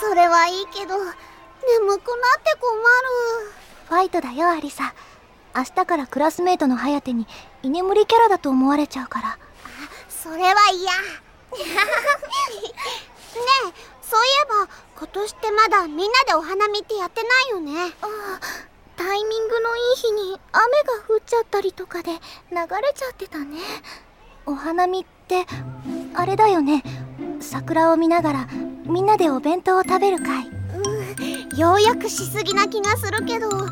それはいいけど眠くなって困る。ファイトだよアリサ。明日からクラスメートのハヤテに居眠りキャラだと思われちゃうから。それは嫌 ねえそういえば今年ってまだみんなでお花見ってやってないよね。ああタイミングのいい日に雨が降っちゃったりとかで流れちゃってたね。お花見ってあれだよね。桜を見ながらみんなでお弁当を食べる会うん。ようやくしすぎな気がするけど。まあ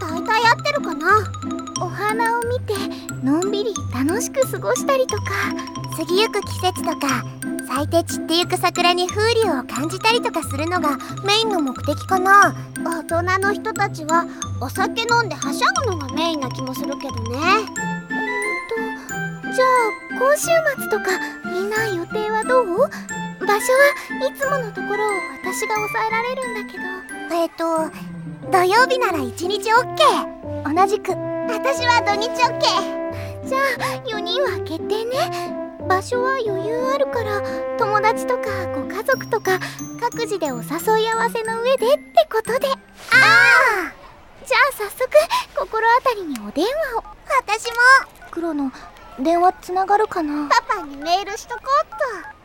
大体やってるかな。お花を見てのんびり楽しく過ごしたりとか。過ぎゆく季節とか咲いて散ってゆく桜に風流を感じたりとかするのがメインの目的かな。大人の人たちはお酒飲んではしゃぐのがメインな気もするけどね。じゃあ今週末とか所はいつものところを私が抑えられるんだけど。えっ、と土曜日なら1日 OK 同じく。私は土日 OK じゃあ4人は決定ね。場所は余裕あるから友達とかご家族とか各自でお誘い合わせの上でってことで。ああじゃあ早速心当たりにお電話を。私も。黒の電話つながるかな？パパにメールしとこうっと